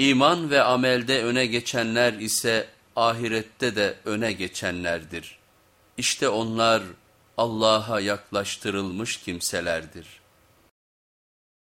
İman ve amelde öne geçenler ise ahirette de öne geçenlerdir. İşte onlar Allah'a yaklaştırılmış kimselerdir.